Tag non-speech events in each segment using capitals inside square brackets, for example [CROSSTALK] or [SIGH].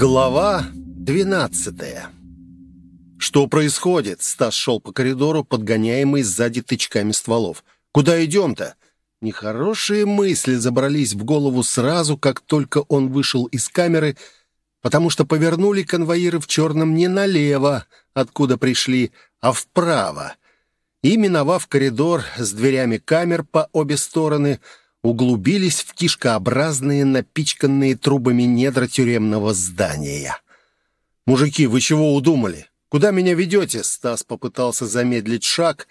Глава двенадцатая «Что происходит?» Стас шел по коридору, подгоняемый сзади тычками стволов. «Куда идем-то?» Нехорошие мысли забрались в голову сразу, как только он вышел из камеры, потому что повернули конвоиры в черном не налево, откуда пришли, а вправо. И, миновав коридор с дверями камер по обе стороны, углубились в кишкообразные, напичканные трубами недра тюремного здания. «Мужики, вы чего удумали? Куда меня ведете?» Стас попытался замедлить шаг,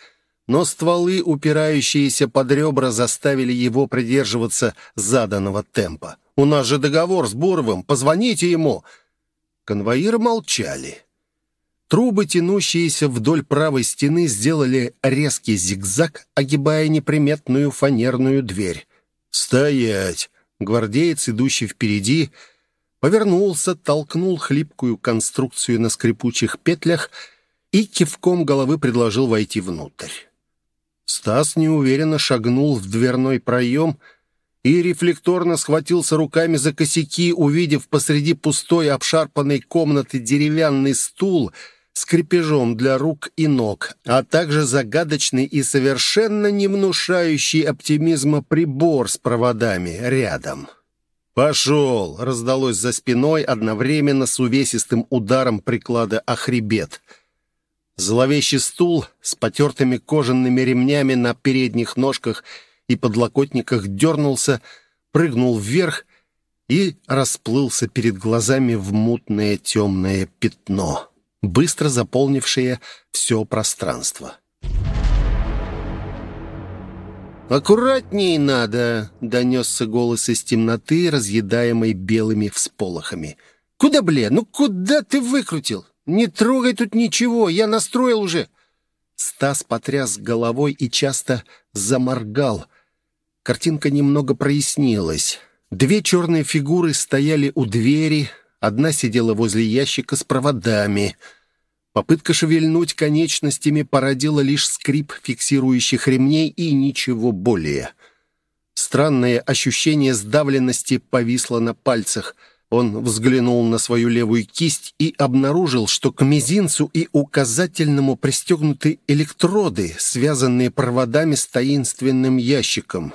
но стволы, упирающиеся под ребра, заставили его придерживаться заданного темпа. «У нас же договор с Буровым, позвоните ему!» Конвоиры молчали. Трубы, тянущиеся вдоль правой стены, сделали резкий зигзаг, огибая неприметную фанерную дверь. «Стоять!» Гвардеец, идущий впереди, повернулся, толкнул хлипкую конструкцию на скрипучих петлях и кивком головы предложил войти внутрь. Стас неуверенно шагнул в дверной проем и рефлекторно схватился руками за косяки, увидев посреди пустой обшарпанной комнаты деревянный стул — с крепежом для рук и ног, а также загадочный и совершенно не внушающий оптимизма прибор с проводами рядом. «Пошел!» — раздалось за спиной одновременно с увесистым ударом приклада о хребет. Зловещий стул с потертыми кожаными ремнями на передних ножках и подлокотниках дернулся, прыгнул вверх и расплылся перед глазами в мутное темное пятно быстро заполнившее все пространство. «Аккуратней надо!» — донесся голос из темноты, разъедаемой белыми всполохами. «Куда, бля? Ну куда ты выкрутил? Не трогай тут ничего, я настроил уже!» Стас потряс головой и часто заморгал. Картинка немного прояснилась. Две черные фигуры стояли у двери, Одна сидела возле ящика с проводами. Попытка шевельнуть конечностями породила лишь скрип фиксирующих ремней и ничего более. Странное ощущение сдавленности повисло на пальцах. Он взглянул на свою левую кисть и обнаружил, что к мизинцу и указательному пристегнуты электроды, связанные проводами с таинственным ящиком.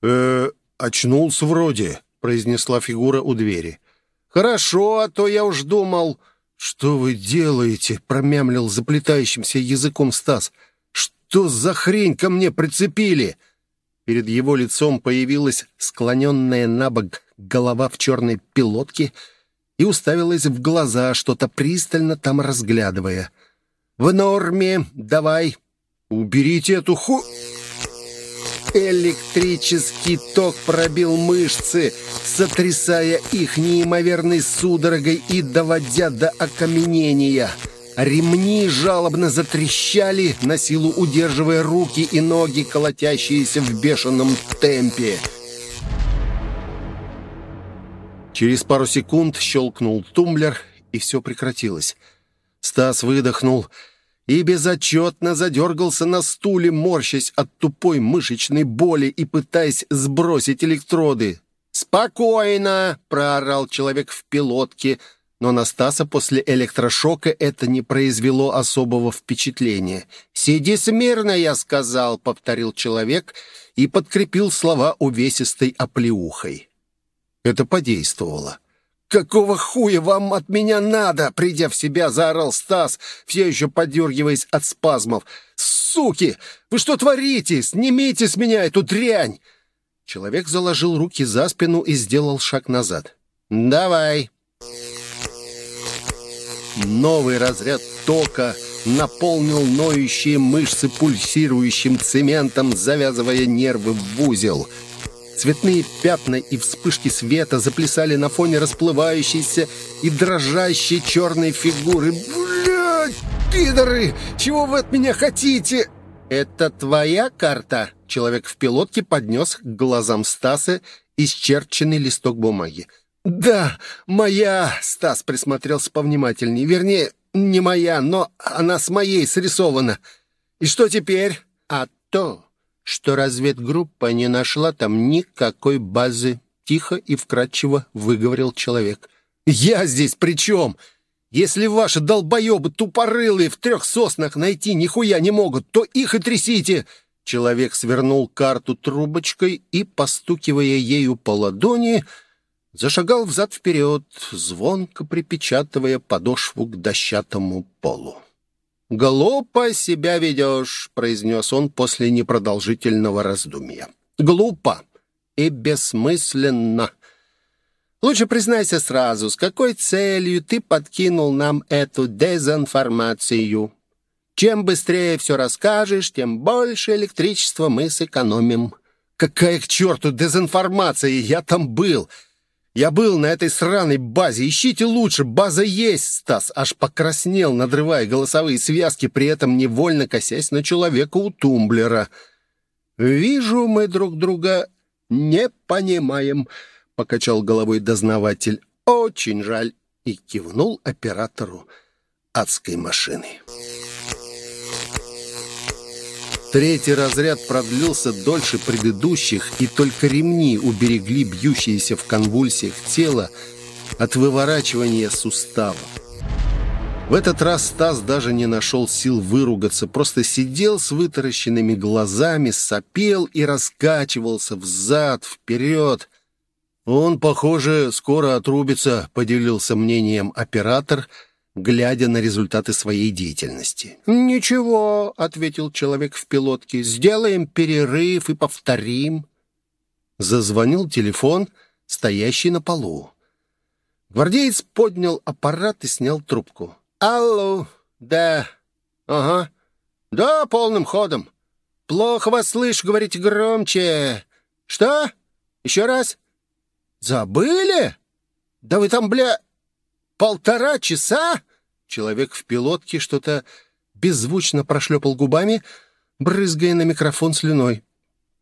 «Э, очнулся вроде», — произнесла фигура у двери. «Хорошо, а то я уж думал...» «Что вы делаете?» — промямлил заплетающимся языком Стас. «Что за хрень ко мне прицепили?» Перед его лицом появилась склоненная на бок голова в черной пилотке и уставилась в глаза, что-то пристально там разглядывая. «В норме, давай, уберите эту ху...» Электрический ток пробил мышцы, сотрясая их неимоверной судорогой и доводя до окаменения. Ремни жалобно затрещали, на силу удерживая руки и ноги, колотящиеся в бешеном темпе. Через пару секунд щелкнул тумблер, и все прекратилось. Стас выдохнул и безотчетно задергался на стуле, морщась от тупой мышечной боли и пытаясь сбросить электроды. «Спокойно!» — проорал человек в пилотке, но на Стаса после электрошока это не произвело особого впечатления. «Сиди смирно, я сказал», — повторил человек и подкрепил слова увесистой оплеухой. Это подействовало. «Какого хуя вам от меня надо?» Придя в себя, заорал Стас, все еще подергиваясь от спазмов. «Суки! Вы что творите? Снимите с меня эту дрянь!» Человек заложил руки за спину и сделал шаг назад. «Давай!» Новый разряд тока наполнил ноющие мышцы пульсирующим цементом, завязывая нервы в узел — Цветные пятна и вспышки света заплясали на фоне расплывающейся и дрожащей черной фигуры. «Блядь, пидоры! Чего вы от меня хотите?» «Это твоя карта?» Человек в пилотке поднес к глазам Стаса исчерченный листок бумаги. «Да, моя!» — Стас присмотрелся повнимательнее. «Вернее, не моя, но она с моей срисована. И что теперь?» «А то, что разведгруппа не нашла там никакой базы, тихо и вкратчиво выговорил человек. «Я здесь при чем? Если ваши долбоебы тупорылые в трех соснах найти нихуя не могут, то их и трясите!» Человек свернул карту трубочкой и, постукивая ею по ладони, зашагал взад-вперед, звонко припечатывая подошву к дощатому полу. «Глупо себя ведешь», — произнес он после непродолжительного раздумья. «Глупо и бессмысленно. Лучше признайся сразу, с какой целью ты подкинул нам эту дезинформацию. Чем быстрее все расскажешь, тем больше электричества мы сэкономим». «Какая к черту дезинформация? Я там был!» Я был на этой сраной базе. Ищите лучше. База есть, Стас. Аж покраснел, надрывая голосовые связки, при этом невольно косясь на человека у тумблера. «Вижу, мы друг друга не понимаем», — покачал головой дознаватель. «Очень жаль». И кивнул оператору адской машины. Третий разряд продлился дольше предыдущих, и только ремни уберегли бьющиеся в конвульсиях тело от выворачивания суставов. В этот раз Стас даже не нашел сил выругаться, просто сидел с вытаращенными глазами, сопел и раскачивался взад, вперед. «Он, похоже, скоро отрубится», — поделился мнением оператор — глядя на результаты своей деятельности. «Ничего», — ответил человек в пилотке, — «сделаем перерыв и повторим». Зазвонил телефон, стоящий на полу. Гвардеец поднял аппарат и снял трубку. «Алло, да, ага, да, полным ходом. Плохо вас слышу, говорите громче. Что? Еще раз? Забыли? Да вы там, бля, Полтора часа?» Человек в пилотке что-то беззвучно прошлепал губами, брызгая на микрофон слюной.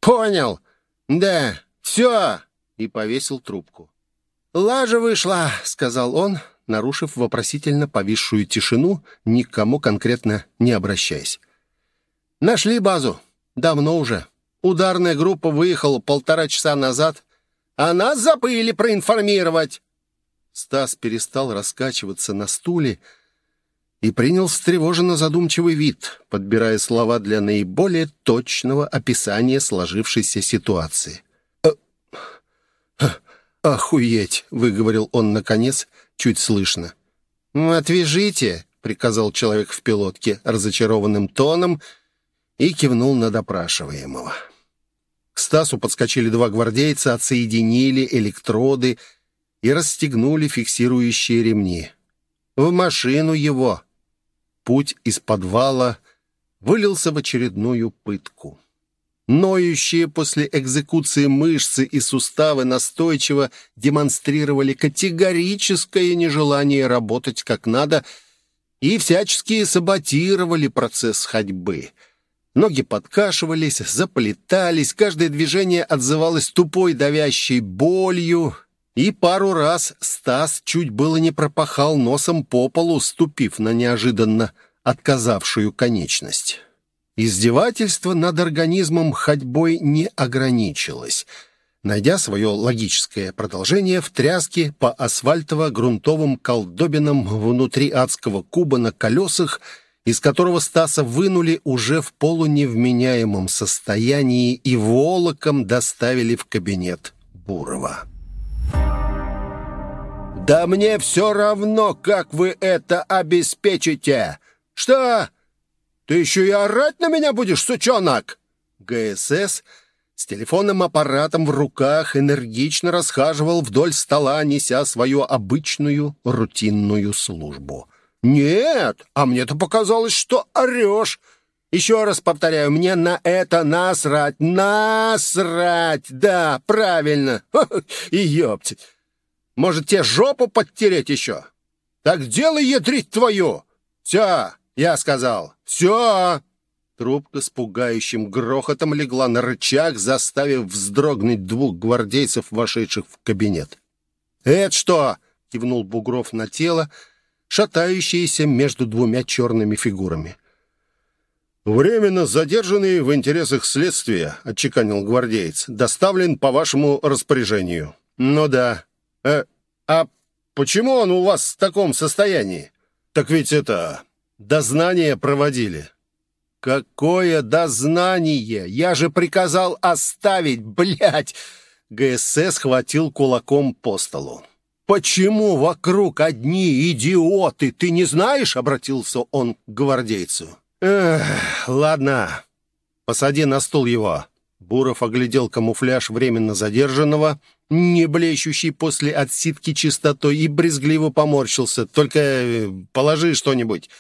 «Понял. Да, все!» И повесил трубку. «Лажа вышла», — сказал он, нарушив вопросительно повисшую тишину, никому конкретно не обращаясь. «Нашли базу. Давно уже. Ударная группа выехала полтора часа назад, а нас забыли проинформировать». Стас перестал раскачиваться на стуле и принял встревоженно задумчивый вид, подбирая слова для наиболее точного описания сложившейся ситуации. «Э, «Охуеть!» — выговорил он, наконец, чуть слышно. «Отвяжите!» — приказал человек в пилотке разочарованным тоном и кивнул на допрашиваемого. К Стасу подскочили два гвардейца, отсоединили электроды — и расстегнули фиксирующие ремни. В машину его. Путь из подвала вылился в очередную пытку. Ноющие после экзекуции мышцы и суставы настойчиво демонстрировали категорическое нежелание работать как надо и всячески саботировали процесс ходьбы. Ноги подкашивались, заплетались, каждое движение отзывалось тупой давящей болью, и пару раз Стас чуть было не пропахал носом по полу, ступив на неожиданно отказавшую конечность. Издевательство над организмом ходьбой не ограничилось. Найдя свое логическое продолжение в тряске по асфальтово-грунтовым колдобинам внутри адского куба на колесах, из которого Стаса вынули уже в полуневменяемом состоянии и волоком доставили в кабинет Бурова. «Да мне все равно, как вы это обеспечите! Что? Ты еще и орать на меня будешь, сучонок?» ГСС с телефонным аппаратом в руках энергично расхаживал вдоль стола, неся свою обычную рутинную службу. «Нет, а мне-то показалось, что орешь!» Еще раз повторяю, мне на это насрать, насрать, да, правильно, [LAUGHS] и ёпть. Может, тебе жопу подтереть еще? Так делай, ядрить твою! Все, я сказал, все!» Трубка с пугающим грохотом легла на рычаг, заставив вздрогнуть двух гвардейцев, вошедших в кабинет. «Это что?» — кивнул Бугров на тело, шатающееся между двумя черными фигурами. «Временно задержанный в интересах следствия», — отчеканил гвардеец, — «доставлен по вашему распоряжению». «Ну да, «Э, а почему он у вас в таком состоянии?» «Так ведь это... дознание проводили». «Какое дознание? Я же приказал оставить, блядь!» ГСС схватил кулаком по столу. «Почему вокруг одни идиоты? Ты не знаешь?» — обратился он к гвардейцу. «Эх, ладно, посади на стул его». Буров оглядел камуфляж временно задержанного, не блещущий после отсидки чистотой, и брезгливо поморщился. «Только э, положи что-нибудь».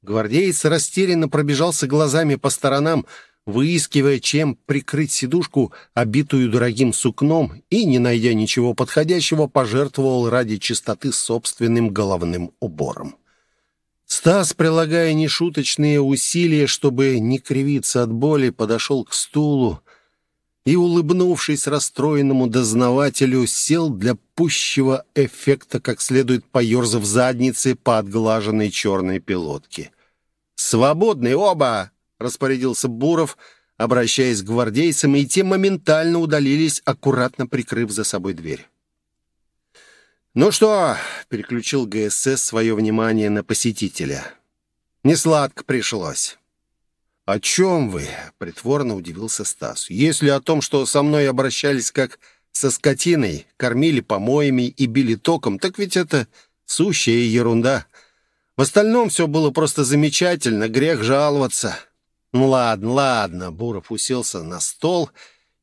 Гвардеец растерянно пробежался глазами по сторонам, выискивая, чем прикрыть сидушку, обитую дорогим сукном, и, не найдя ничего подходящего, пожертвовал ради чистоты собственным головным убором. Стас, прилагая нешуточные усилия, чтобы не кривиться от боли, подошел к стулу и, улыбнувшись расстроенному дознавателю, сел для пущего эффекта, как следует поерзав задницы по отглаженной черной пилотке. «Свободны оба!» — распорядился Буров, обращаясь к гвардейцам, и те моментально удалились, аккуратно прикрыв за собой дверь. «Ну что?» — переключил ГСС свое внимание на посетителя. «Несладко пришлось». «О чем вы?» — притворно удивился Стас. «Если о том, что со мной обращались как со скотиной, кормили помоями и били током, так ведь это сущая ерунда. В остальном все было просто замечательно, грех жаловаться. Ну ладно, ладно, Буров уселся на стол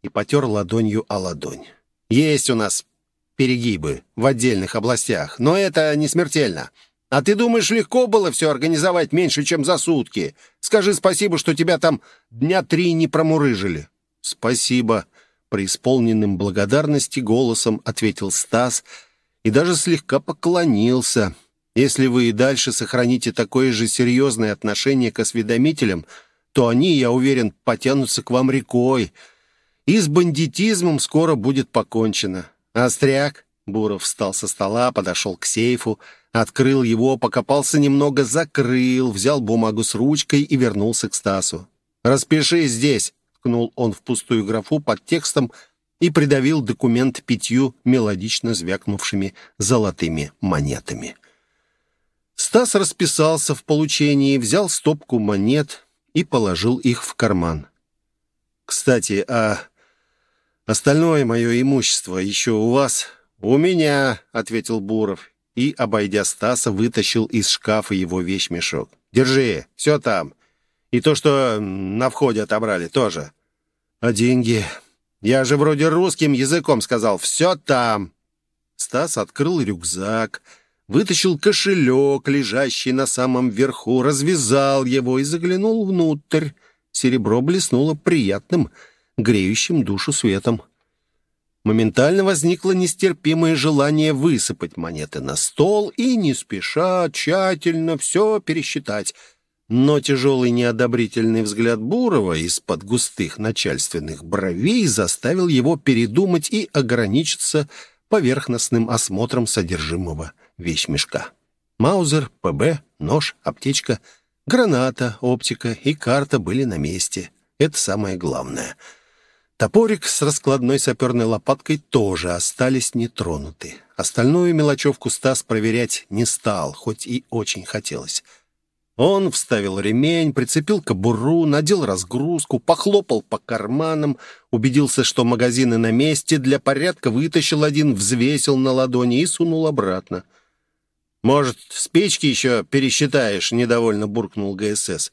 и потер ладонью о ладонь. Есть у нас перегибы в отдельных областях, но это не смертельно. А ты думаешь, легко было все организовать меньше, чем за сутки? Скажи спасибо, что тебя там дня три не промурыжили. Спасибо, преисполненным благодарности голосом ответил Стас и даже слегка поклонился. Если вы и дальше сохраните такое же серьезное отношение к осведомителям, то они, я уверен, потянутся к вам рекой. И с бандитизмом скоро будет покончено. Остряк, Буров встал со стола, подошел к сейфу, открыл его, покопался немного, закрыл, взял бумагу с ручкой и вернулся к Стасу. «Распиши здесь», — ткнул он в пустую графу под текстом и придавил документ пятью мелодично звякнувшими золотыми монетами. Стас расписался в получении, взял стопку монет и положил их в карман. «Кстати, а остальное мое имущество еще у вас?» «У меня», — ответил Буров и, обойдя Стаса, вытащил из шкафа его вещмешок. «Держи, все там. И то, что на входе отобрали, тоже. А деньги? Я же вроде русским языком сказал. Все там». Стас открыл рюкзак, — вытащил кошелек, лежащий на самом верху, развязал его и заглянул внутрь. Серебро блеснуло приятным, греющим душу светом. Моментально возникло нестерпимое желание высыпать монеты на стол и, не спеша, тщательно все пересчитать. Но тяжелый неодобрительный взгляд Бурова из-под густых начальственных бровей заставил его передумать и ограничиться поверхностным осмотром содержимого вещмешка. Маузер, ПБ, нож, аптечка, граната, оптика и карта были на месте. Это самое главное. Топорик с раскладной саперной лопаткой тоже остались нетронуты. Остальную мелочевку Стас проверять не стал, хоть и очень хотелось. Он вставил ремень, прицепил кобуру, надел разгрузку, похлопал по карманам, убедился, что магазины на месте, для порядка вытащил один, взвесил на ладони и сунул обратно. «Может, спички еще пересчитаешь?» — недовольно буркнул ГСС.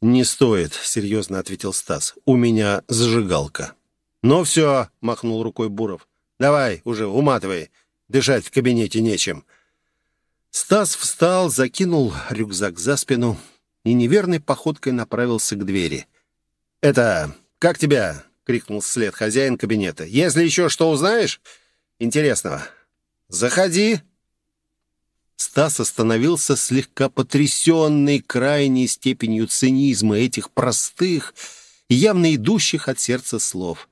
«Не стоит», — серьезно ответил Стас. «У меня зажигалка». «Ну все», — махнул рукой Буров. «Давай уже, уматывай. Дышать в кабинете нечем». Стас встал, закинул рюкзак за спину и неверной походкой направился к двери. «Это... как тебя?» — крикнул вслед хозяин кабинета. «Если еще что узнаешь интересного, заходи». Стас остановился слегка потрясенный крайней степенью цинизма этих простых, явно идущих от сердца слов.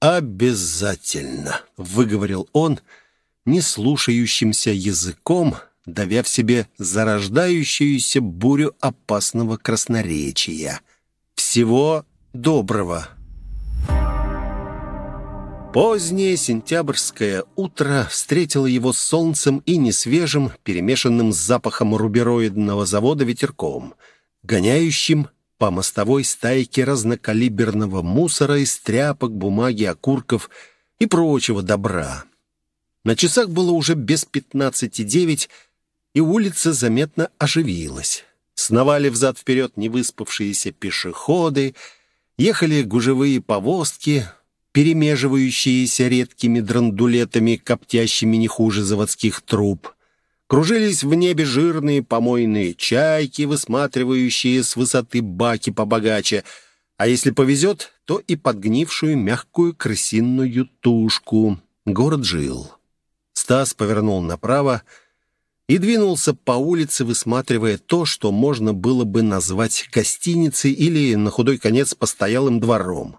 «Обязательно», — выговорил он, не слушающимся языком, давя в себе зарождающуюся бурю опасного красноречия. «Всего доброго!» Позднее сентябрьское утро встретило его солнцем и несвежим, перемешанным с запахом рубероидного завода ветерком, гоняющим по мостовой стайке разнокалиберного мусора из тряпок, бумаги, окурков и прочего добра. На часах было уже без пятнадцати девять, и улица заметно оживилась. Сновали взад-вперед невыспавшиеся пешеходы, ехали гужевые повозки — перемеживающиеся редкими драндулетами, коптящими не хуже заводских труб. Кружились в небе жирные помойные чайки, высматривающие с высоты баки побогаче, а если повезет, то и подгнившую мягкую крысиную тушку. Город жил. Стас повернул направо и двинулся по улице, высматривая то, что можно было бы назвать гостиницей или, на худой конец, постоялым двором.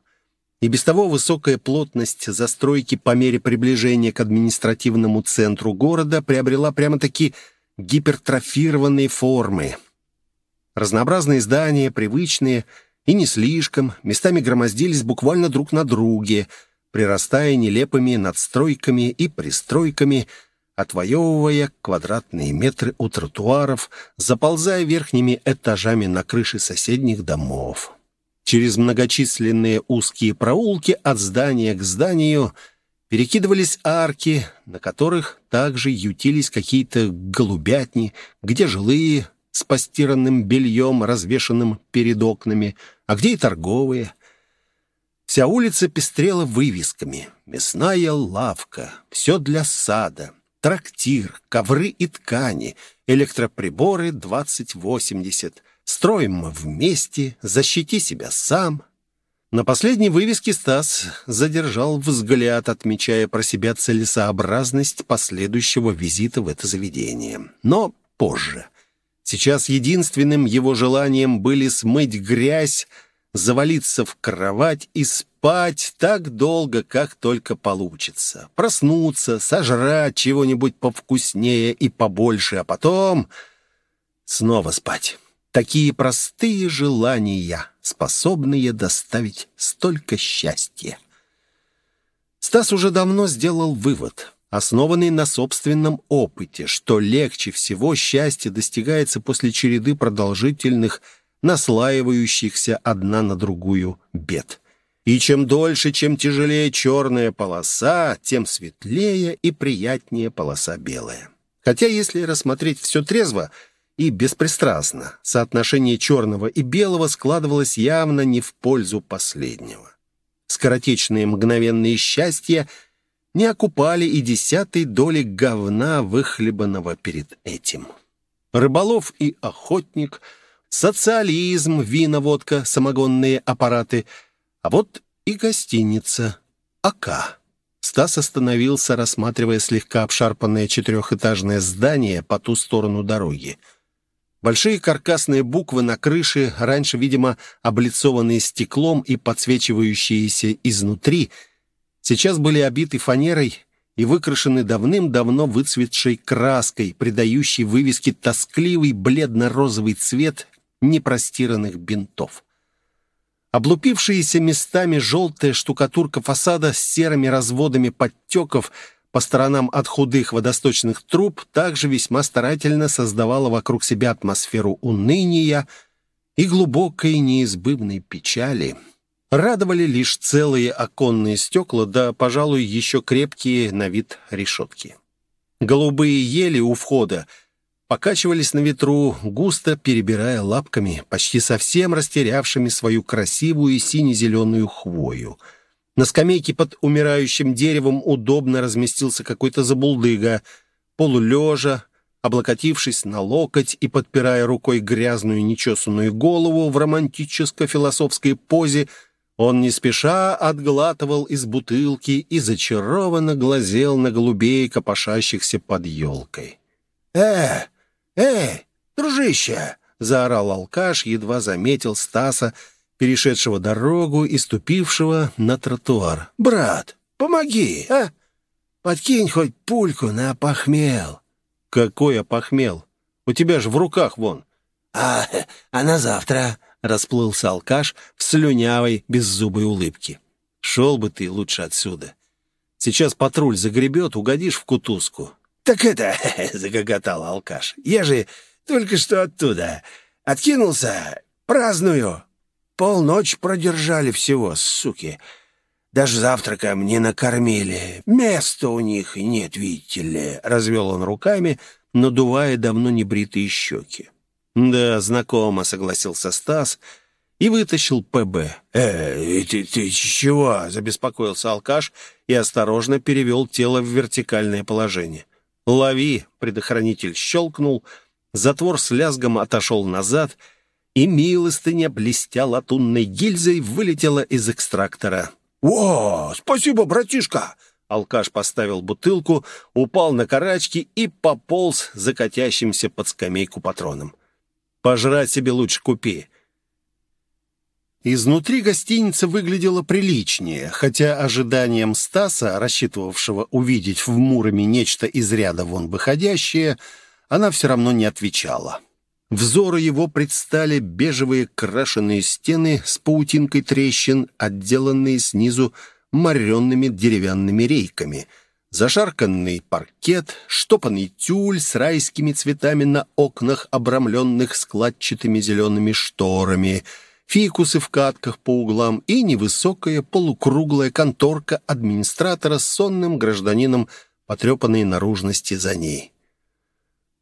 И без того высокая плотность застройки по мере приближения к административному центру города приобрела прямо-таки гипертрофированные формы. Разнообразные здания, привычные и не слишком, местами громоздились буквально друг на друге, прирастая нелепыми надстройками и пристройками, отвоевывая квадратные метры у тротуаров, заползая верхними этажами на крыши соседних домов. Через многочисленные узкие проулки от здания к зданию перекидывались арки, на которых также ютились какие-то голубятни, где жилые с постиранным бельем, развешанным перед окнами, а где и торговые. Вся улица пестрела вывесками. Мясная лавка, все для сада, трактир, ковры и ткани, электроприборы 2080, Строим мы вместе, защити себя сам». На последней вывеске Стас задержал взгляд, отмечая про себя целесообразность последующего визита в это заведение. Но позже. Сейчас единственным его желанием были смыть грязь, завалиться в кровать и спать так долго, как только получится. Проснуться, сожрать чего-нибудь повкуснее и побольше, а потом снова спать. Такие простые желания, способные доставить столько счастья. Стас уже давно сделал вывод, основанный на собственном опыте, что легче всего счастье достигается после череды продолжительных, наслаивающихся одна на другую бед. И чем дольше, чем тяжелее черная полоса, тем светлее и приятнее полоса белая. Хотя, если рассмотреть все трезво — и беспристрастно. Соотношение черного и белого складывалось явно не в пользу последнего. Скоротечные мгновенные счастья не окупали и десятой доли говна, выхлебанного перед этим. Рыболов и охотник, социализм, вино, водка, самогонные аппараты, а вот и гостиница АК. Стас остановился, рассматривая слегка обшарпанное четырехэтажное здание по ту сторону дороги. Большие каркасные буквы на крыше, раньше, видимо, облицованные стеклом и подсвечивающиеся изнутри, сейчас были обиты фанерой и выкрашены давным-давно выцветшей краской, придающей вывеске тоскливый бледно-розовый цвет непростиранных бинтов. Облупившиеся местами желтая штукатурка фасада с серыми разводами подтеков – по сторонам от худых водосточных труб также весьма старательно создавала вокруг себя атмосферу уныния и глубокой неизбывной печали. Радовали лишь целые оконные стекла, да, пожалуй, еще крепкие на вид решетки. Голубые ели у входа покачивались на ветру, густо перебирая лапками, почти совсем растерявшими свою красивую сине-зеленую хвою — на скамейке под умирающим деревом удобно разместился какой-то забулдыга, полулежа, облокотившись на локоть и подпирая рукой грязную нечесанную голову в романтическо-философской позе, он не спеша отглатывал из бутылки и зачарованно глазел на голубей, копошащихся под елкой. «Э, эй, дружище!» — заорал алкаш, едва заметил Стаса, перешедшего дорогу и ступившего на тротуар. «Брат, помоги, а? Подкинь хоть пульку на похмел». «Какой опохмел? У тебя же в руках вон». «А, а на завтра?» — расплылся алкаш в слюнявой, беззубой улыбке. «Шел бы ты лучше отсюда. Сейчас патруль загребет, угодишь в кутузку». «Так это...» — загоготал алкаш. «Я же только что оттуда. Откинулся. Праздную. Полночь продержали всего, суки. Даже завтраком не накормили. Места у них нет, видите ли». Развел он руками, надувая давно небритые щеки. «Да, знакомо», — согласился Стас и вытащил ПБ. «Э, ты, ты чего?» — забеспокоился алкаш и осторожно перевел тело в вертикальное положение. «Лови!» — предохранитель щелкнул, затвор с лязгом отошел назад, и милостыня, блестя латунной гильзой, вылетела из экстрактора. «О, спасибо, братишка!» Алкаш поставил бутылку, упал на карачки и пополз за катящимся под скамейку патроном. Пожрать себе лучше купи». Изнутри гостиница выглядела приличнее, хотя ожиданиям Стаса, рассчитывавшего увидеть в Муроме нечто из ряда вон выходящее, она все равно не отвечала. Взору его предстали бежевые крашеные стены с паутинкой трещин, отделанные снизу моренными деревянными рейками — Зашарканный паркет, штопанный тюль с райскими цветами на окнах, обрамленных складчатыми зелеными шторами, фикусы в катках по углам и невысокая полукруглая конторка администратора с сонным гражданином потрепанной наружности за ней.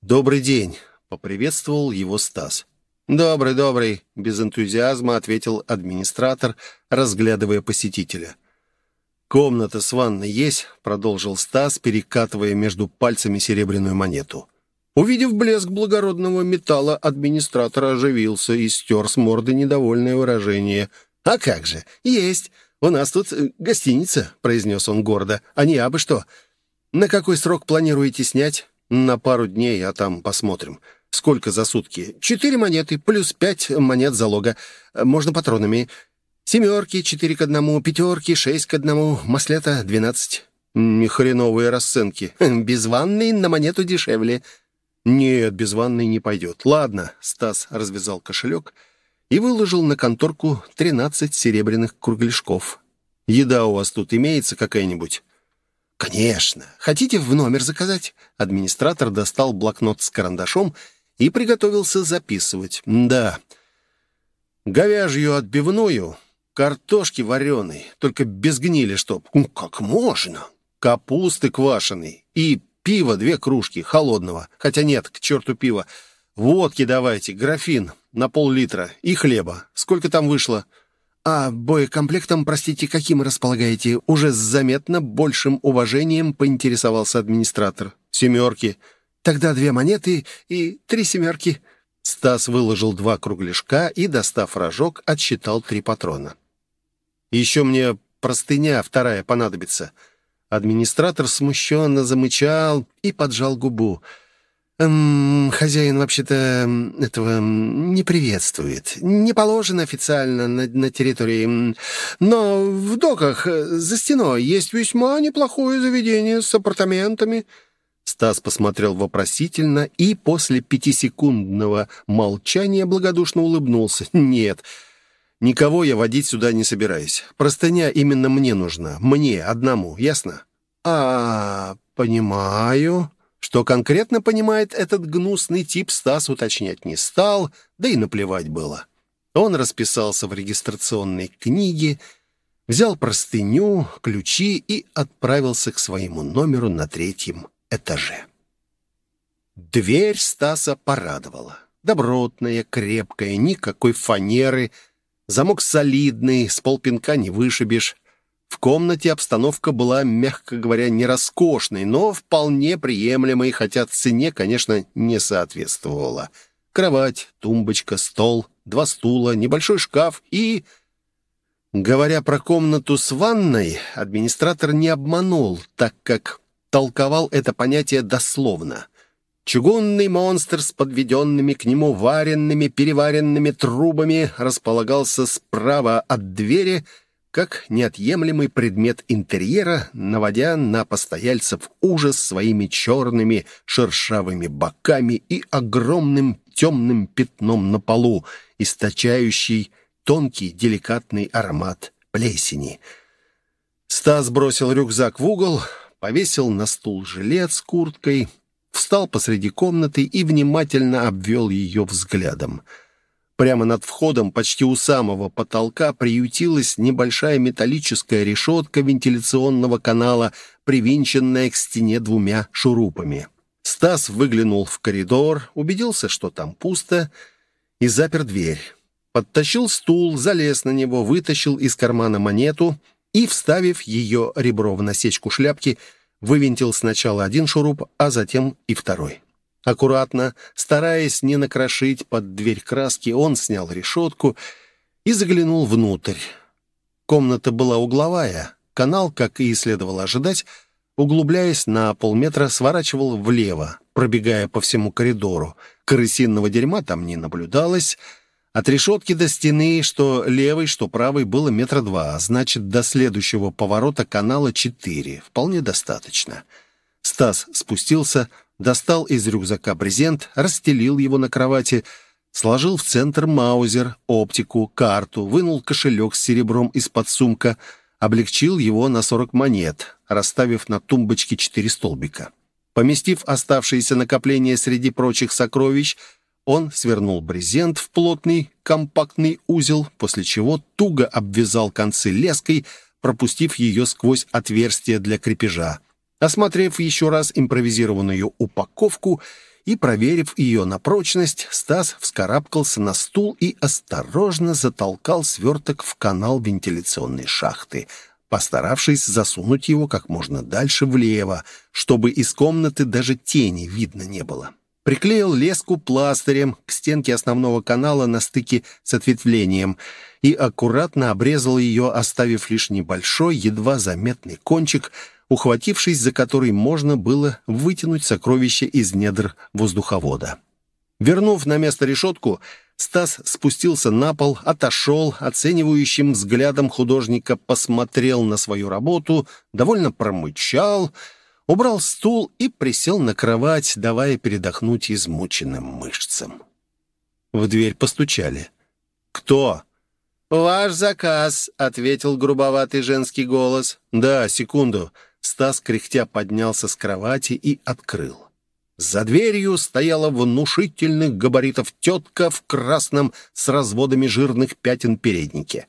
«Добрый день!» — поприветствовал его Стас. «Добрый, добрый!» — без энтузиазма ответил администратор, разглядывая посетителя. «Комната с ванной есть?» — продолжил Стас, перекатывая между пальцами серебряную монету. Увидев блеск благородного металла, администратор оживился и стер с морды недовольное выражение. «А как же? Есть! У нас тут э, гостиница», — произнес он гордо. «А не абы что. На какой срок планируете снять?» «На пару дней, а там посмотрим. Сколько за сутки?» «Четыре монеты, плюс пять монет залога. Можно патронами. Семерки, четыре к одному, пятерки, шесть к одному, маслята двенадцать. Нехреновые расценки. [LAUGHS] Без ванной на монету дешевле. Нет, без ванной не пойдет. Ладно, Стас развязал кошелек и выложил на конторку тринадцать серебряных кругляшков. Еда у вас тут имеется какая-нибудь? «Конечно. Хотите в номер заказать?» Администратор достал блокнот с карандашом приготовился записывать. «Да. Говяжью отбивную, Картошки вареной, только без гнили чтоб. Ну, как можно? Капусты квашеной и пиво две кружки, холодного. Хотя нет, к черту пива. Водки давайте, графин на пол-литра и хлеба. Сколько там вышло? А боекомплектом, простите, каким располагаете? Уже с заметно большим уважением поинтересовался администратор. Семерки. Тогда две монеты и три семерки. Стас выложил два кругляшка и, достав рожок, отсчитал три патрона. Еще мне простыня вторая понадобится». Администратор смущенно замычал и поджал губу. «Эм, «Хозяин вообще-то этого не приветствует. Не положено официально на, на территории. Но в доках за стеной есть весьма неплохое заведение с апартаментами». Стас посмотрел вопросительно и после пятисекундного молчания благодушно улыбнулся. «Нет, Никого я водить сюда не собираюсь. Простыня именно мне нужна. Мне одному, ясно? А, понимаю. Что конкретно понимает этот гнусный тип, Стас уточнять не стал, да и наплевать было. Он расписался в регистрационной книге, взял простыню, ключи и отправился к своему номеру на третьем этаже. Дверь Стаса порадовала. Добротная, крепкая, никакой фанеры — Замок солидный, с полпинка не вышибешь. В комнате обстановка была, мягко говоря, не роскошной, но вполне приемлемой, хотя цене, конечно, не соответствовала. Кровать, тумбочка, стол, два стула, небольшой шкаф и... Говоря про комнату с ванной, администратор не обманул, так как толковал это понятие дословно — Чугунный монстр с подведенными к нему варенными, переваренными трубами располагался справа от двери, как неотъемлемый предмет интерьера, наводя на постояльцев ужас своими черными шершавыми боками и огромным темным пятном на полу, источающий тонкий деликатный аромат плесени — Стас бросил рюкзак в угол, повесил на стул жилет с курткой, встал посреди комнаты и внимательно обвел ее взглядом. Прямо над входом, почти у самого потолка, приютилась небольшая металлическая решетка вентиляционного канала, привинченная к стене двумя шурупами. Стас выглянул в коридор, убедился, что там пусто, и запер дверь. Подтащил стул, залез на него, вытащил из кармана монету и, вставив ее ребро в насечку шляпки, вывинтил сначала один шуруп, а затем и второй. Аккуратно, стараясь не накрошить под дверь краски, он снял решетку и заглянул внутрь. Комната была угловая. Канал, как и следовало ожидать, углубляясь на полметра, сворачивал влево, пробегая по всему коридору. Крысиного дерьма там не наблюдалось. От решетки до стены, что левой, что правой, было метра два, а значит, до следующего поворота канала четыре. Вполне достаточно. Стас спустился, достал из рюкзака брезент, расстелил его на кровати, сложил в центр маузер, оптику, карту, вынул кошелек с серебром из-под сумка, облегчил его на 40 монет, расставив на тумбочке четыре столбика. Поместив оставшиеся накопления среди прочих сокровищ, он свернул брезент в плотный, компактный узел, после чего туго обвязал концы леской, пропустив ее сквозь отверстие для крепежа. Осмотрев еще раз импровизированную упаковку и проверив ее на прочность, Стас вскарабкался на стул и осторожно затолкал сверток в канал вентиляционной шахты, постаравшись засунуть его как можно дальше влево, чтобы из комнаты даже тени видно не было. Приклеил леску пластырем к стенке основного канала на стыке с ответвлением и аккуратно обрезал ее, оставив лишь небольшой, едва заметный кончик — ухватившись за который можно было вытянуть сокровище из недр воздуховода. Вернув на место решетку, Стас спустился на пол, отошел, оценивающим взглядом художника посмотрел на свою работу, довольно промычал, убрал стул и присел на кровать, давая передохнуть измученным мышцам. В дверь постучали. «Кто?» «Ваш заказ», — ответил грубоватый женский голос. «Да, секунду». Стас, кряхтя, поднялся с кровати и открыл. За дверью стояла внушительных габаритов тетка в красном с разводами жирных пятен переднике.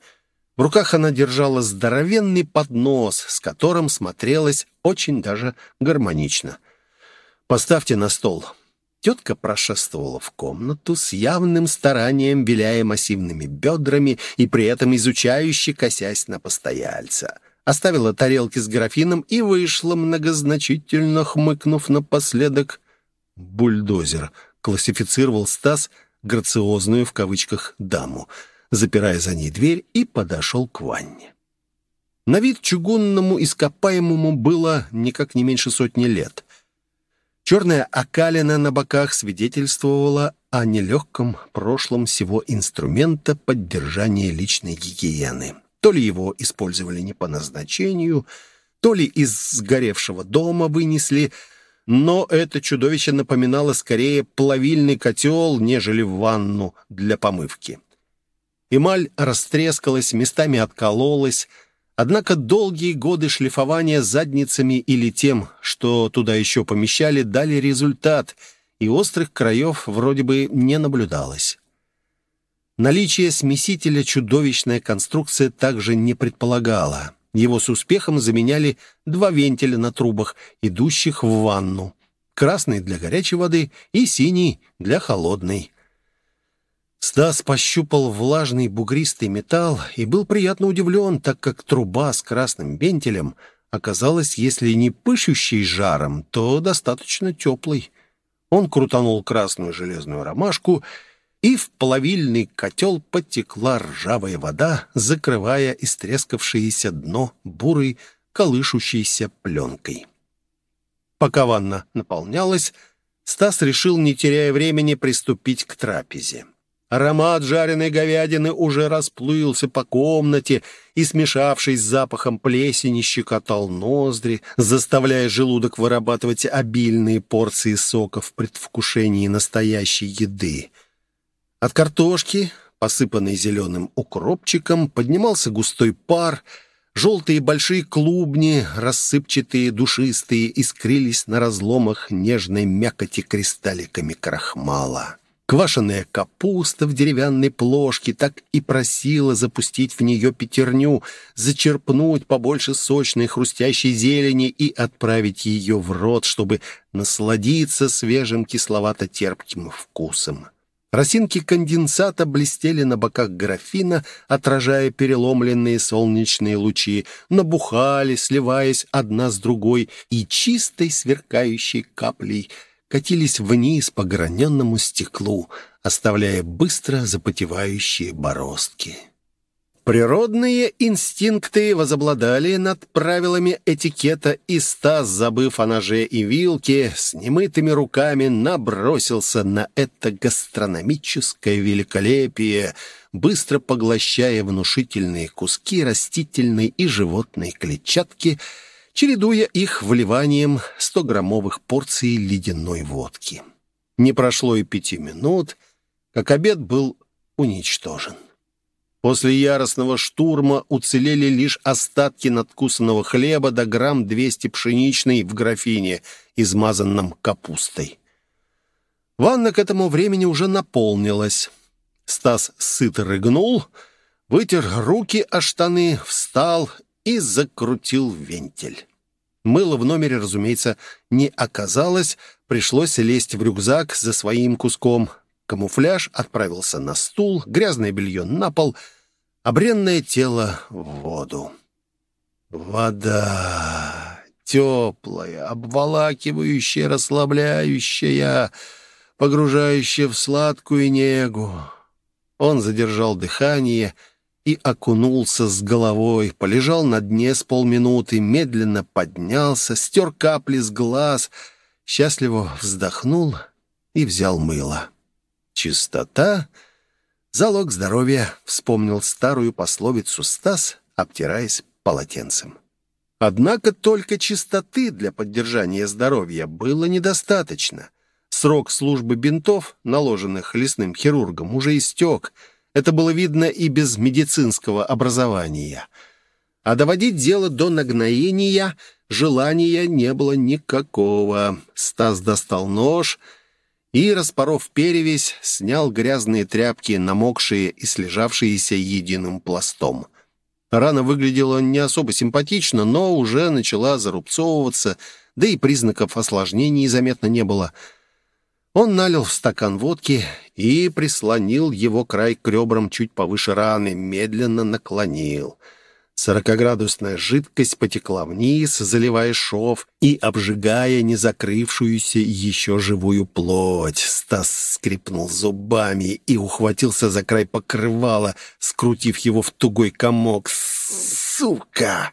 В руках она держала здоровенный поднос, с которым смотрелась очень даже гармонично. «Поставьте на стол». Тетка прошествовала в комнату с явным старанием, виляя массивными бедрами и при этом изучающе косясь на постояльца — оставила тарелки с графином и вышла, многозначительно хмыкнув напоследок. «Бульдозер», — классифицировал Стас грациозную в кавычках даму, запирая за ней дверь и подошел к ванне. На вид чугунному ископаемому было никак не меньше сотни лет. Черная окалина на боках свидетельствовала о нелегком прошлом всего инструмента поддержания личной гигиены. То ли его использовали не по назначению, то ли из сгоревшего дома вынесли, но это чудовище напоминало скорее плавильный котел, нежели ванну для помывки. Эмаль растрескалась, местами откололась, однако долгие годы шлифования задницами или тем, что туда еще помещали, дали результат, и острых краев вроде бы не наблюдалось. Наличие смесителя чудовищная конструкция также не предполагала. Его с успехом заменяли два вентиля на трубах, идущих в ванну. Красный для горячей воды и синий для холодной. Стас пощупал влажный бугристый металл и был приятно удивлен, так как труба с красным вентилем оказалась, если не пышущей жаром, то достаточно теплой. Он крутанул красную железную ромашку и, в плавильный котел потекла ржавая вода, закрывая истрескавшееся дно бурой, колышущейся пленкой. Пока ванна наполнялась, Стас решил, не теряя времени, приступить к трапезе. Аромат жареной говядины уже расплылся по комнате и, смешавшись с запахом плесени, щекотал ноздри, заставляя желудок вырабатывать обильные порции сока в предвкушении настоящей еды — от картошки, посыпанной зеленым укропчиком, поднимался густой пар, Желтые большие клубни, рассыпчатые, душистые, искрились на разломах нежной мякоти кристалликами крахмала. Квашеная капуста в деревянной плошке так и просила запустить в нее пятерню, зачерпнуть побольше сочной хрустящей зелени и отправить ее в рот, чтобы насладиться свежим кисловато-терпким вкусом. Росинки конденсата блестели на боках графина, отражая переломленные солнечные лучи, набухали, сливаясь одна с другой, и чистой сверкающей каплей — катились вниз по граненному стеклу, оставляя быстро запотевающие бороздки. Природные инстинкты возобладали над правилами этикета, и Стас, забыв о ноже и вилке, с немытыми руками набросился на это гастрономическое великолепие, быстро поглощая внушительные куски растительной и животной клетчатки — чередуя их вливанием 100-граммовых порций ледяной водки. Не прошло и пяти минут, как обед был уничтожен. После яростного штурма уцелели лишь остатки надкусанного хлеба до грамм 200 пшеничной в графине, измазанном капустой. Ванна к этому времени уже наполнилась. Стас сыто рыгнул, вытер руки о штаны, встал и закрутил вентиль. Мыла в номере, разумеется, не оказалось, пришлось лезть в рюкзак за своим куском. Камуфляж отправился на стул, грязное белье на пол, а тело в воду. Вода теплая, обволакивающая, расслабляющая, погружающая в сладкую негу. Он задержал дыхание и и окунулся с головой, полежал на дне с полминуты, медленно поднялся, стер капли с глаз, счастливо вздохнул и взял мыло. «Чистота — залог здоровья», — вспомнил старую пословицу Стас, обтираясь полотенцем. Однако только чистоты для поддержания здоровья было недостаточно. Срок службы бинтов, наложенных лесным хирургом, уже истек — это было видно и без медицинского образования. А доводить дело до нагноения желания не было никакого. Стас достал нож и, распоров перевесь, снял грязные тряпки, намокшие и слежавшиеся единым пластом. Рана выглядела не особо симпатично, но уже начала зарубцовываться, да и признаков осложнений заметно не было — он налил в стакан водки и прислонил его край к ребрам чуть повыше раны, медленно наклонил. Сорокоградусная жидкость потекла вниз, заливая шов и обжигая незакрывшуюся еще живую плоть. Стас скрипнул зубами и ухватился за край покрывала, скрутив его в тугой комок. «Сука!»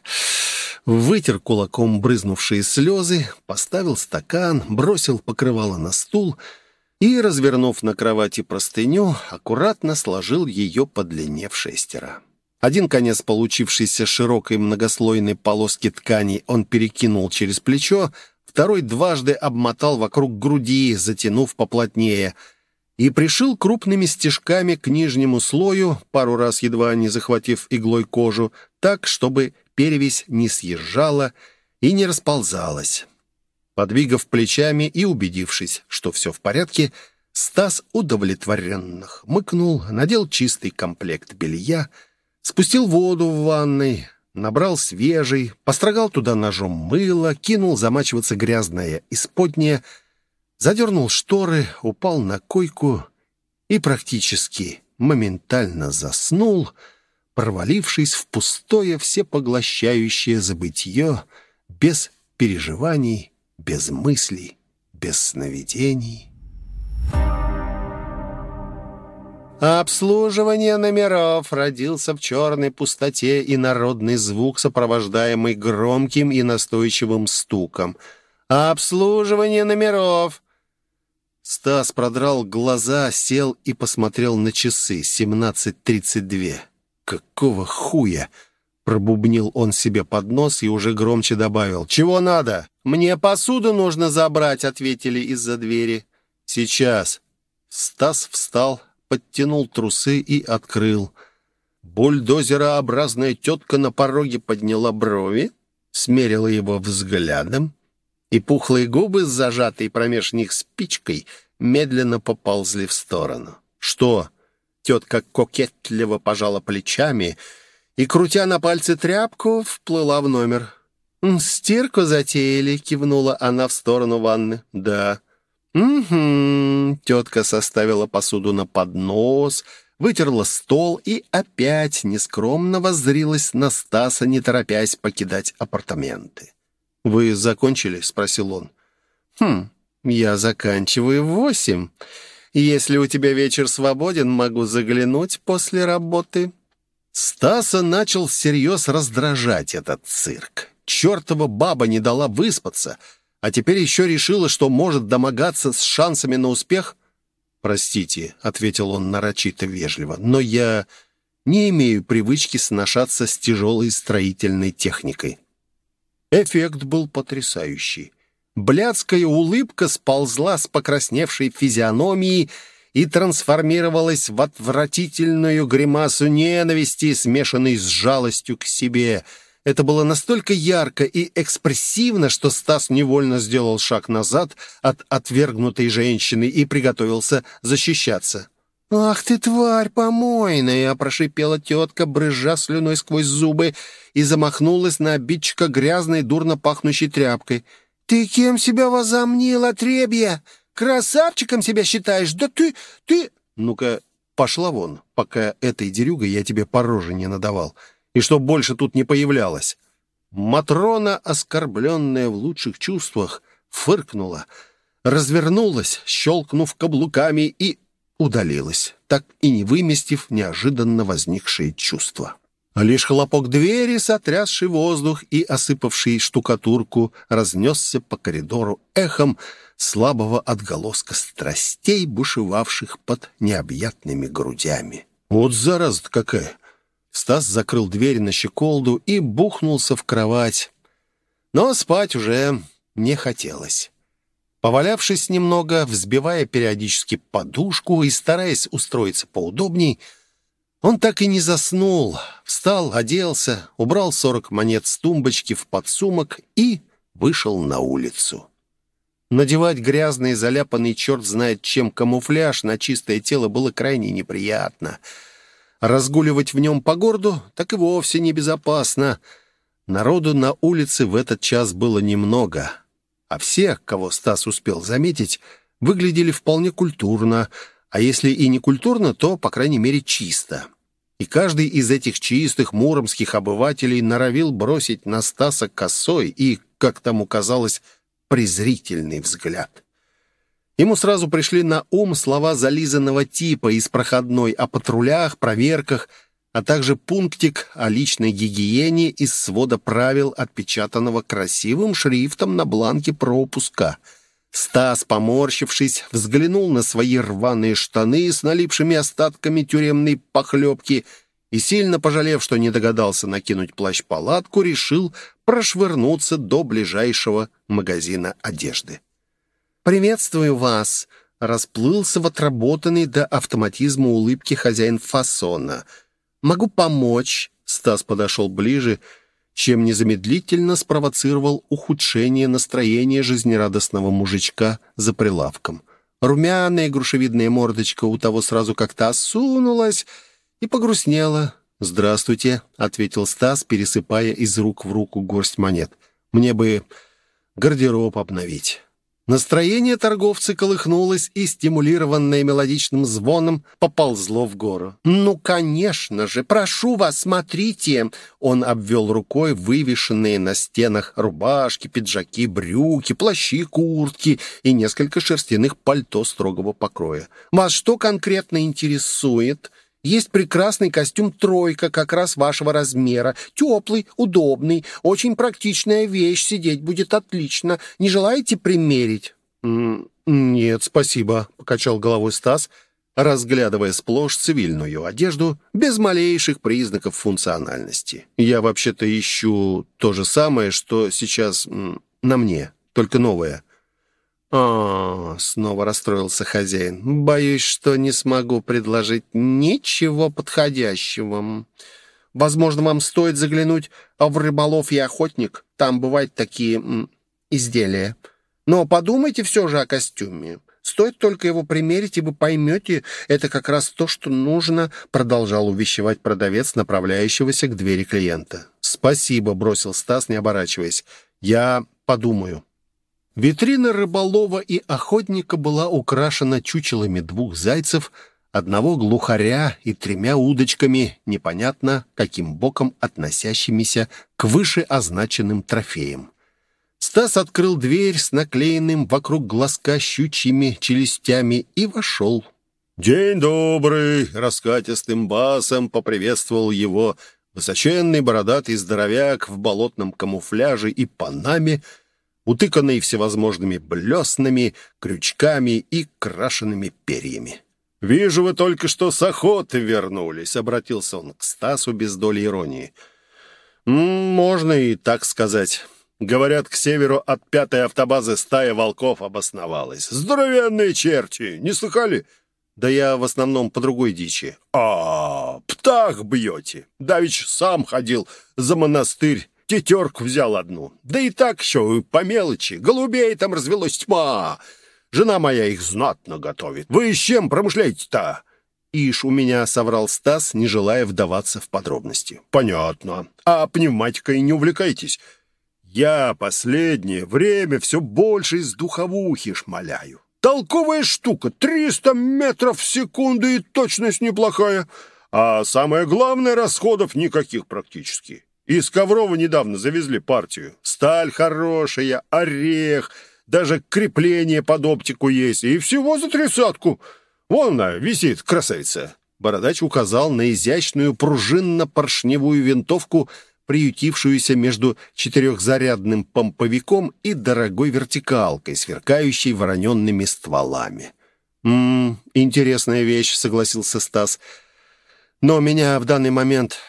вытер кулаком брызнувшие слезы, поставил стакан, бросил покрывало на стул и, развернув на кровати простыню, аккуратно сложил ее по длине в шестеро. Один конец получившейся широкой многослойной полоски ткани он перекинул через плечо, второй дважды обмотал вокруг груди, затянув поплотнее, и пришил крупными стежками к нижнему слою, пару раз едва не захватив иглой кожу, так, чтобы перевесь не съезжала и не расползалась. Подвигав плечами и убедившись, что все в порядке, Стас удовлетворенно хмыкнул, надел чистый комплект белья, спустил воду в ванной, набрал свежий, построгал туда ножом мыло, кинул замачиваться грязное исподнее, задернул шторы, упал на койку и практически моментально заснул — провалившись в пустое всепоглощающее забытье, без переживаний, без мыслей, без сновидений. Обслуживание номеров родился в черной пустоте и народный звук, сопровождаемый громким и настойчивым стуком. Обслуживание номеров. Стас продрал глаза, сел и посмотрел на часы. Семнадцать тридцать две. «Какого хуя?» Пробубнил он себе под нос и уже громче добавил. «Чего надо?» «Мне посуду нужно забрать», — ответили из-за двери. «Сейчас». Стас встал, подтянул трусы и открыл. Бульдозерообразная тетка на пороге подняла брови, смерила его взглядом, и пухлые губы, зажатые промеж них спичкой, медленно поползли в сторону. «Что?» Тетка кокетливо пожала плечами и, крутя на пальце тряпку, вплыла в номер. «Стирку затеяли», — кивнула она в сторону ванны. «Да». «Угу». Тетка составила посуду на поднос, вытерла стол и опять нескромно воззрилась на Стаса, не торопясь покидать апартаменты. «Вы закончили?» — спросил он. «Хм, я заканчиваю в восемь. Если у тебя вечер свободен, могу заглянуть после работы». Стаса начал всерьез раздражать этот цирк. Чертова баба не дала выспаться, а теперь еще решила, что может домогаться с шансами на успех. «Простите», — ответил он нарочито вежливо, «но я не имею привычки сношаться с тяжелой строительной техникой». Эффект был потрясающий. Блядская улыбка сползла с покрасневшей физиономии и трансформировалась в отвратительную гримасу ненависти, смешанной с жалостью к себе. Это было настолько ярко и экспрессивно, что Стас невольно сделал шаг назад от отвергнутой женщины и приготовился защищаться. «Ах ты, тварь помойная!» — прошипела тетка, брызжа слюной сквозь зубы, и замахнулась на обидчика грязной, дурно пахнущей тряпкой. «Ты кем себя возомнил, отребья? Красавчиком себя считаешь? Да ты... ты...» «Ну-ка, пошла вон, пока этой дерюгой я тебе по роже не надавал, и чтоб больше тут не появлялась». Матрона, оскорбленная в лучших чувствах, фыркнула, развернулась, щелкнув каблуками и удалилась, так и не выместив неожиданно возникшие чувства. Лишь хлопок двери, сотрясший воздух и осыпавший штукатурку, разнесся по коридору эхом слабого отголоска страстей, бушевавших под необъятными грудями. «Вот зараза какая!» Стас закрыл дверь на щеколду и бухнулся в кровать. Но спать уже не хотелось. Повалявшись немного, взбивая периодически подушку и стараясь устроиться поудобней, он так и не заснул. Встал, оделся, убрал сорок монет с тумбочки в подсумок и вышел на улицу. Надевать грязный, заляпанный черт знает чем камуфляж на чистое тело было крайне неприятно. Разгуливать в нем по городу так и вовсе небезопасно. Народу на улице в этот час было немного — а все, кого Стас успел заметить, выглядели вполне культурно, а если и не культурно, то, по крайней мере, чисто. И каждый из этих чистых муромских обывателей норовил бросить на Стаса косой и, как тому казалось, презрительный взгляд. Ему сразу пришли на ум слова зализанного типа из проходной о патрулях, проверках – а также пунктик о личной гигиене из свода правил, отпечатанного красивым шрифтом на бланке пропуска. Стас, поморщившись, взглянул на свои рваные штаны с налипшими остатками тюремной похлебки и, сильно пожалев, что не догадался накинуть плащ-палатку, решил прошвырнуться до ближайшего магазина одежды. «Приветствую вас!» — расплылся в отработанный до автоматизма улыбки хозяин фасона — Могу помочь». Стас подошел ближе, чем незамедлительно спровоцировал ухудшение настроения жизнерадостного мужичка за прилавком. Румяная грушевидная мордочка у того сразу как-то осунулась и погрустнела. «Здравствуйте», — ответил Стас, пересыпая из рук в руку горсть монет. «Мне бы гардероб обновить». Настроение торговца колыхнулось и, стимулированное мелодичным звоном, поползло в гору. «Ну, конечно же! Прошу вас, смотрите!» Он обвел рукой вывешенные на стенах рубашки, пиджаки, брюки, плащи, куртки и несколько шерстяных пальто строгого покроя. «Вас что конкретно интересует?» Есть прекрасный костюм «тройка», как раз вашего размера. Теплый, удобный, очень практичная вещь, сидеть будет отлично. Не желаете примерить?» «Нет, спасибо», — покачал головой Стас, разглядывая сплошь цивильную одежду без малейших признаков функциональности. «Я вообще-то ищу то же самое, что сейчас на мне, только новое». «О, — снова расстроился хозяин, — боюсь, что не смогу предложить ничего подходящего. Возможно, вам стоит заглянуть в рыболов и охотник. Там бывают такие м, изделия. Но подумайте все же о костюме. Стоит только его примерить, и вы поймете, это как раз то, что нужно, продолжал увещевать продавец, направляющегося к двери клиента. «Спасибо», — бросил Стас, не оборачиваясь. «Я подумаю». Витрина рыболова и охотника была украшена чучелами двух зайцев, одного глухаря и тремя удочками, непонятно каким боком относящимися к вышеозначенным трофеям. Стас открыл дверь с наклеенным вокруг глазка щучьими челюстями и вошел. «День добрый!» — раскатистым басом поприветствовал его высоченный бородатый здоровяк в болотном камуфляже и панаме, утыканный всевозможными блеснами, крючками и крашенными перьями. «Вижу, вы только что с охоты вернулись», — обратился он к Стасу без доли иронии. «Можно и так сказать. Говорят, к северу от пятой автобазы стая волков обосновалась. Здоровенные черти, не слыхали?» «Да я в основном по другой дичи». «А, птах бьете. Давич сам ходил за монастырь Тетерку взял одну. Да и так еще по мелочи. Голубей там развелось тьма. Жена моя их знатно готовит. Вы с чем промышляете-то?» «Ишь, у меня», — соврал Стас, не желая вдаваться в подробности. «Понятно. А пневматикой не увлекайтесь. Я последнее время все больше из духовухи шмаляю. Толковая штука, 300 метров в секунду и точность неплохая. А самое главное, расходов никаких практически. Из Коврова недавно завезли партию. Сталь хорошая, орех, даже крепление под оптику есть. И всего за тридцатку. Вон она висит, красавица. Бородач указал на изящную пружинно-поршневую винтовку, приютившуюся между четырехзарядным помповиком и дорогой вертикалкой, сверкающей вороненными стволами. «М-м, интересная вещь», — согласился Стас. «Но меня в данный момент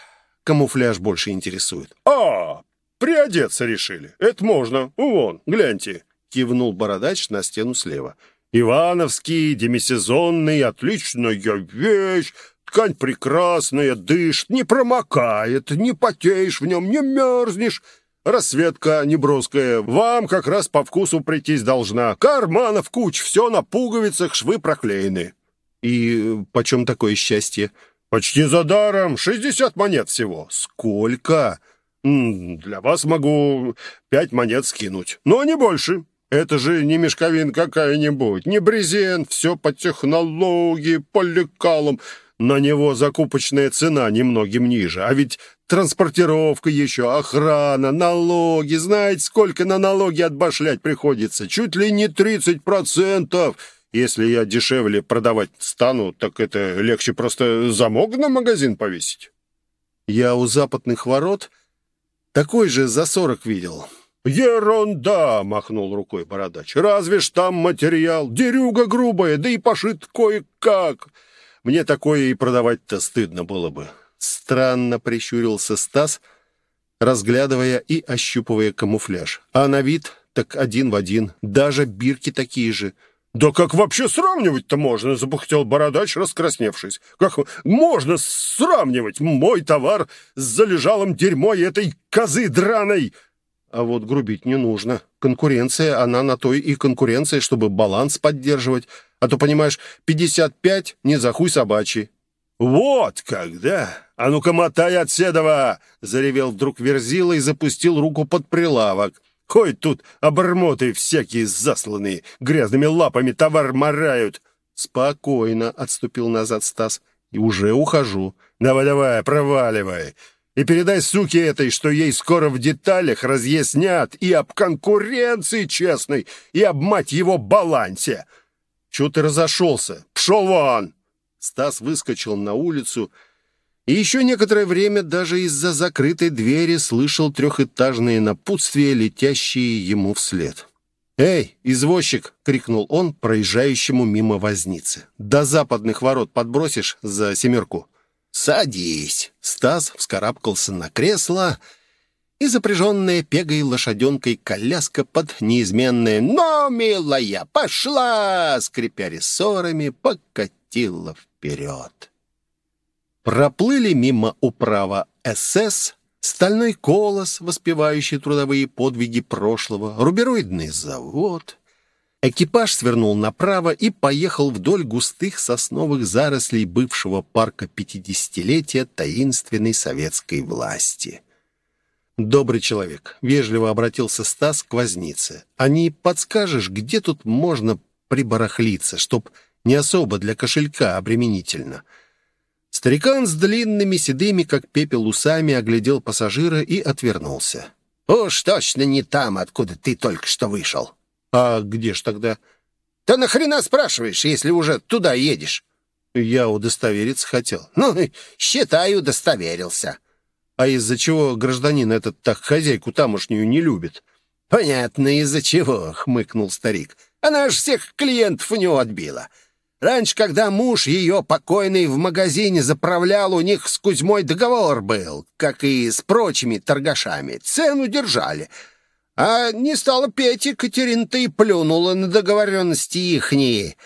камуфляж больше интересует». «А, приодеться решили. Это можно. Вон, гляньте», — кивнул бородач на стену слева. «Ивановский, демисезонный, отличная вещь, ткань прекрасная, дышит, не промокает, не потеешь в нем, не мерзнешь». Расцветка неброская, вам как раз по вкусу прийтись должна. Карманов куч, все на пуговицах, швы проклеены. И почем такое счастье? «Почти за даром. Шестьдесят монет всего». «Сколько?» «Для вас могу пять монет скинуть, но не больше. Это же не мешковин какая-нибудь, не брезент, все по технологии, по лекалам. На него закупочная цена немногим ниже, а ведь транспортировка еще, охрана, налоги. Знаете, сколько на налоги отбашлять приходится? Чуть ли не тридцать процентов». Если я дешевле продавать стану, так это легче просто замок на магазин повесить. Я у западных ворот такой же за сорок видел. «Ерунда!» — махнул рукой бородач. «Разве ж там материал? Дерюга грубая, да и пошит кое-как. Мне такое и продавать-то стыдно было бы». Странно прищурился Стас, разглядывая и ощупывая камуфляж. А на вид так один в один, даже бирки такие же — «Да как вообще сравнивать-то можно?» — забухтел бородач, раскрасневшись. «Как можно сравнивать мой товар с залежалым дерьмо этой козы драной?» А вот грубить не нужно. Конкуренция, она на той и конкуренция, чтобы баланс поддерживать. А то, понимаешь, 55 не за хуй собачий. «Вот когда! А ну-ка мотай от седова!» — заревел вдруг Верзила и запустил руку под прилавок. Ходят тут обормоты всякие засланные, грязными лапами товар морают. Спокойно, отступил назад Стас. И уже ухожу. Давай-давай, проваливай. И передай суке этой, что ей скоро в деталях разъяснят и об конкуренции честной, и об, мать его, балансе. Чего ты разошелся? Пшел вон! Стас выскочил на улицу и еще некоторое время даже из-за закрытой двери слышал трехэтажные напутствия, летящие ему вслед. «Эй, извозчик!» — крикнул он проезжающему мимо возницы. «До западных ворот подбросишь за семерку?» «Садись!» Стас вскарабкался на кресло и запряженная пегой лошаденкой коляска под неизменное «Но, милая, пошла!» скрипя рессорами, покатила вперед. Проплыли мимо управа СС, стальной колос, воспевающий трудовые подвиги прошлого, рубероидный завод. Экипаж свернул направо и поехал вдоль густых сосновых зарослей бывшего парка пятидесятилетия таинственной советской власти. «Добрый человек», — вежливо обратился Стас к вознице. «А не подскажешь, где тут можно прибарахлиться, чтоб не особо для кошелька обременительно?» Старикан с длинными седыми, как пепел, усами оглядел пассажира и отвернулся. «Уж точно не там, откуда ты только что вышел». «А где ж тогда?» «Да нахрена спрашиваешь, если уже туда едешь?» «Я удостовериться хотел». «Ну, считай, удостоверился». А из-за чего гражданин этот так хозяйку тамошнюю не любит? Понятно, из-за чего, хмыкнул старик. Она ж всех клиентов у него отбила. Раньше, когда муж ее покойный в магазине заправлял, у них с Кузьмой договор был, как и с прочими торгашами. Цену держали. А не стало петь, Екатерина-то и плюнула на договоренности ихние.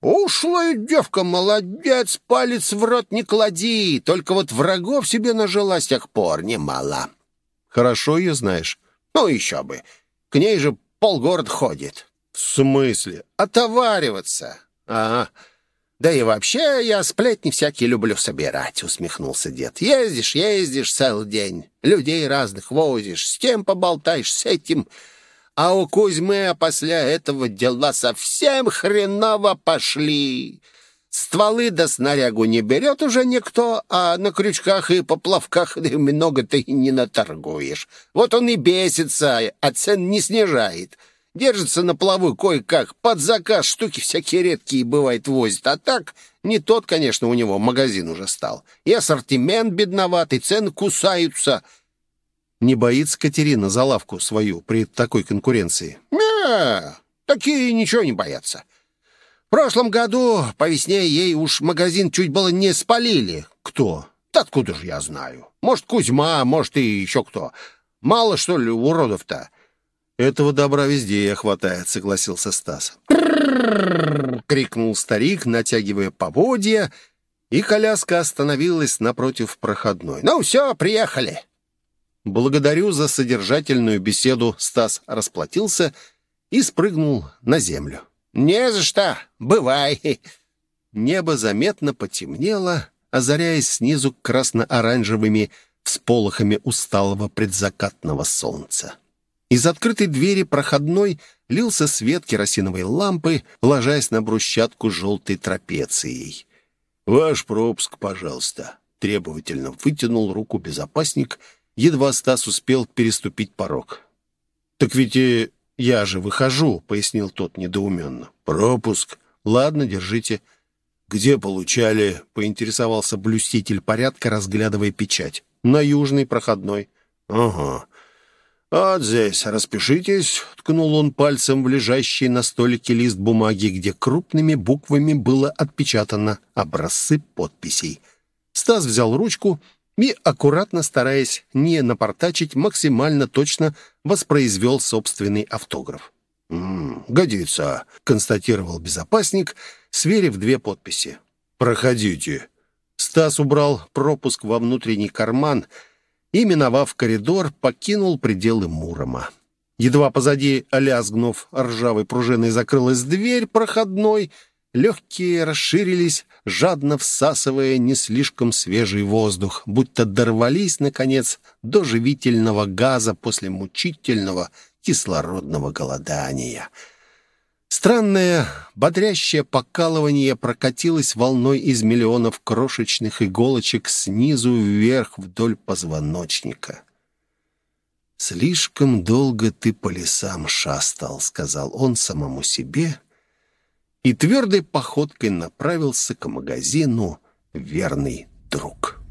«Ушлая девка, молодец, палец в рот не клади, только вот врагов себе нажила с тех пор немало». «Хорошо ее знаешь?» «Ну, еще бы. К ней же полгорода ходит». «В смысле?» «Отовариваться». «А, да и вообще я сплетни всякие люблю собирать», — усмехнулся дед. «Ездишь, ездишь целый день, людей разных возишь, с тем поболтаешь, с этим...» А у Кузьмы после этого дела совсем хреново пошли. Стволы до снарягу не берет уже никто, а на крючках и поплавках много ты не наторгуешь. Вот он и бесится, а цен не снижает. Держится на плаву кое-как, под заказ штуки всякие редкие, бывает, возит. А так, не тот, конечно, у него магазин уже стал. И ассортимент бедноватый, цены кусаются — не боится Катерина за лавку свою при такой конкуренции? Не, такие ничего не боятся. В прошлом году по весне ей уж магазин чуть было не спалили. Кто? Да откуда же я знаю? Может, Кузьма, может, и еще кто. Мало, что ли, уродов-то? Этого добра везде хватает, согласился Стас. крикнул старик, натягивая поводья, и коляска остановилась напротив проходной. «Ну все, приехали!» «Благодарю за содержательную беседу», — Стас расплатился и спрыгнул на землю. «Не за что! Бывай!» Небо заметно потемнело, озаряясь снизу красно-оранжевыми всполохами усталого предзакатного солнца. Из открытой двери проходной лился свет керосиновой лампы, ложась на брусчатку желтой трапецией. «Ваш пропуск, пожалуйста», — требовательно вытянул руку безопасник — Едва Стас успел переступить порог. «Так ведь и я же выхожу», — пояснил тот недоуменно. «Пропуск. Ладно, держите». «Где получали?» — поинтересовался блюститель порядка, разглядывая печать. «На южный проходной». «Ага. Вот здесь распишитесь», — ткнул он пальцем в лежащий на столике лист бумаги, где крупными буквами было отпечатано образцы подписей. Стас взял ручку и, аккуратно стараясь не напортачить, максимально точно воспроизвел собственный автограф. «М -м, «Годится», — констатировал безопасник, сверив две подписи. «Проходите». Стас убрал пропуск во внутренний карман и, миновав коридор, покинул пределы Мурома. Едва позади, лязгнув ржавой пружиной, закрылась дверь проходной — Легкие расширились, жадно всасывая не слишком свежий воздух, будто дорвались, наконец, до живительного газа после мучительного кислородного голодания. Странное, бодрящее покалывание прокатилось волной из миллионов крошечных иголочек снизу вверх вдоль позвоночника. «Слишком долго ты по лесам шастал», — сказал он самому себе, и твердой походкой направился к магазину «Верный друг».